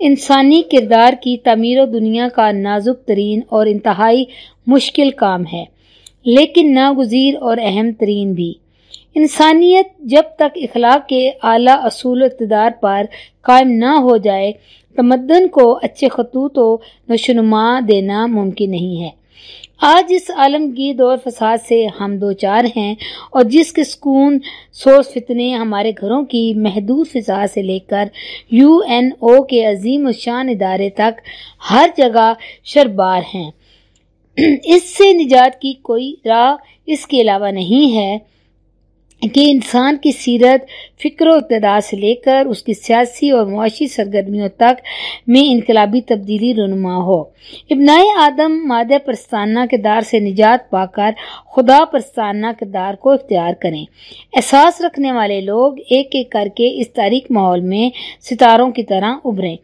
انسانی کردار کی تعمیر و دنیا کا نازک ترین اور انتہائی مشکل کام ہے، لیکن ناگزیر اور اہم ترین بھی۔ انسانیت جب تک اخلاق کے اعلیٰ اصول اقتدار پر قائم نہ ہو جائے، تمدن کو اچھے خطوط و نشوونما دینا ممکن نہیں ہے۔ آج اس عالمگیر دور فساد سے ہم دو چار ہیں اور جس کے سکون سوز فتنے ہمارے گھروں کی محدود فضا سے لے کر یو این او کے عظیم و شان ادارے تک ہر جگہ شربار ہیں۔ اس سے نجات کی کوئی راہ اس کے علاوہ نہیں ہے۔ کہ انسان کی سیرت، فکر و اقتدار سے لے کر اس کی سیاسی اور معاشی سرگرمیوں تک میں انقلابی تبدیلی رونما ہو۔ ابنائے آدم مادہ پرستانہ کردار سے نجات پا کر خدا پرستانہ کردار کو اختیار کریں۔ احساس رکھنے والے لوگ ایک ایک کر کے اس تاریخ ماحول میں ستاروں کی طرح ابھریں۔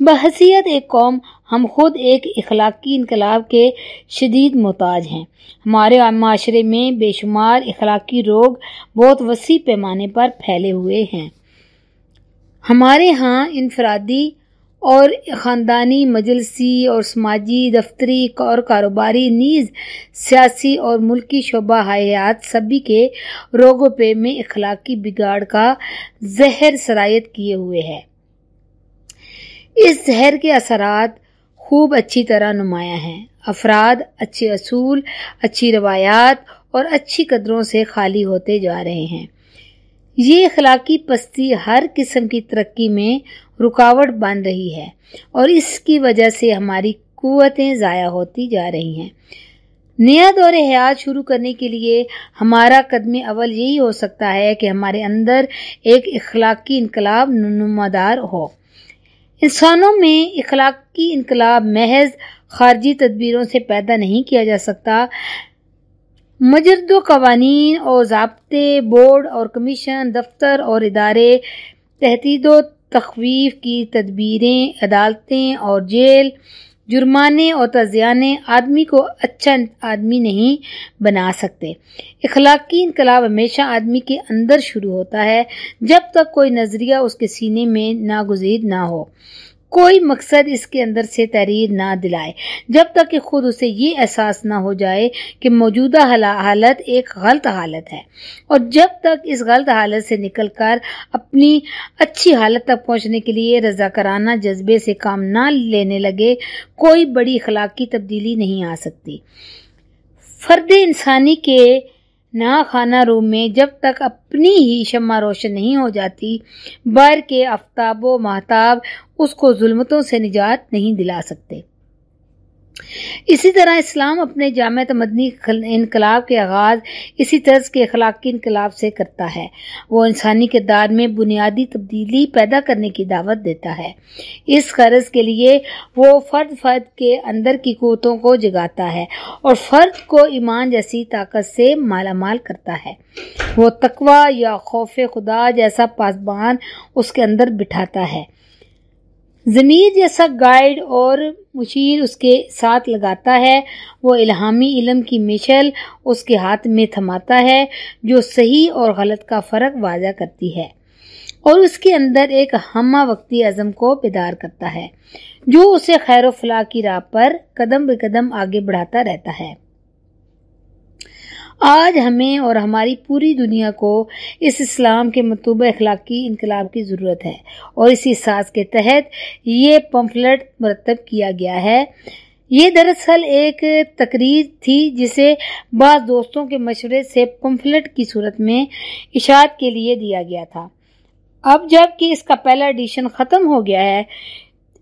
بحثیت ایک قوم ہم خود ایک اخلاقی انقلاب کے شدید محتاج ہیں۔ ہمارے معاشرے میں بے شمار اخلاقی روگ بہت وسیع پیمانے پر پھیلے ہوئے ہیں۔ ہمارے ہاں انفرادی اور خاندانی مجلسی اور سماجی دفتری اور کاروباری نیز سیاسی اور ملکی شعبہ حیات سبھی کے روگوں پہ میں اخلاقی بگاڑ کا زہر سرایت کیے ہوئے ہے اس زہر کے اثرات خوب اچھی طرح نمایاں ہیں۔ افراد اچھے اصول، اچھی روایات اور اچھی قدروں سے خالی ہوتے جا رہے ہیں۔ یہ اخلاقی پستی ہر قسم کی ترقی میں رکاوٹ بن رہی ہے اور اس کی وجہ سے ہماری قوتیں ضائع ہوتی جا رہی ہیں۔ نیا دور حیات شروع کرنے کے لیے ہمارا قدم اول یہی ہو سکتا ہے کہ ہمارے اندر ایک اخلاقی انقلاب نمادار ہو۔ انسانوں میں اخلاقی انقلاب، محض خارجی تدبیروں سے پیدا نہیں کیا جا سکتا۔ مجرد و قوانین اور ضابطے، بورڈ اور کمیشن، دفتر اور ادارے تحتید و تخویف کی تدبیریں، عدالتیں اور جیل جرمانے اور تزیانے آدمی کو اچھا آدمی نہیں بنا سکتے۔ اخلاقی انقلاب ہمیشہ آدمی کے اندر شروع ہوتا ہے جب تک کوئی نظریہ اس کے سینے میں ناگزیر نہ ہو۔ کوئی مقصد اس کے اندر سے تحریر نہ دلائے۔ جب تک کہ خود اسے یہ احساس نہ ہو جائے کہ موجودہ حالت ایک غلط حالت ہے۔ اور جب تک اس غلط حالت سے نکل کر اپنی اچھی حالت تک پہنچنے کے لیے رضاکرانہ جذبے سے کام نہ لینے لگے، کوئی بڑی اخلاقی تبدیلی نہیں آ سکتی۔ فرد انسانی کے نہ خانہ روم میں جب تک اپنی ہی شمع روشن نہیں ہو جاتی، بر کے آفتاب و محتاب اس کو ظلمتوں سے نجات نہیں دلا سکتے۔ اسی طرح اسلام اپنے جامع مدنی انقلاب کے آغاز اسی طرز کے اخلاقی انقلاب سے کرتا ہے۔ وہ انسانی کردار میں بنیادی تبدیلی پیدا کرنے کی دعوت دیتا ہے۔ اس قرض کے لیے وہ فرد فرد کے اندر کی قوتوں کو جگاتا ہے اور فرد کو ایمان جیسی طاقت سے مالا مال کرتا ہے۔ وہ تقوی یا خوف خدا جیسا پاسبان اس کے اندر بٹھاتا ہے۔ ضمیر جیسا گائیڈ اور مشیر اس کے ساتھ لگاتا ہے۔ وہ الہامی علم کی مشل اس کے ہاتھ میں تھماتا ہے جو صحیح اور غلط کا فرق واضح کرتی ہے اور اس کے اندر ایک ہمہ وقتی عزم کو بیدار کرتا ہے جو اسے خیر و فلاح کی راہ پر قدم بے قدم آگے بڑھاتا رہتا ہے۔ آج ہمیں اور ہماری پوری دنیا کو اس اسلام کے مطلوبہ اخلاقی انقلاب کی ضرورت ہے اور اسی ساز کے تحت یہ پمفلٹ مرتب کیا گیا ہے۔ یہ دراصل ایک تقریر تھی جسے بعض دوستوں کے مشورے سے پمفلٹ کی صورت میں اشاعت کے لیے دیا گیا تھا۔ اب جبکہ اس کا پہلا ایڈیشن ختم ہو گیا ہے،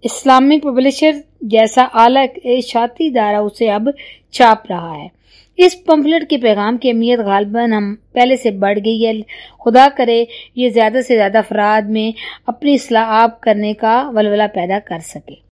اسلامک پبلشر جیسا اعلی اشاعتی ادارہ اسے اب چاپ رہا ہے۔ اس پمفلٹ کے پیغام کی اہمیت غالباً ہم پہلے سے بڑھ گئی ہے۔ خدا کرے یہ زیادہ سے زیادہ افراد میں اپنی اصلاح کرنے کا ولولہ پیدا کر سکے۔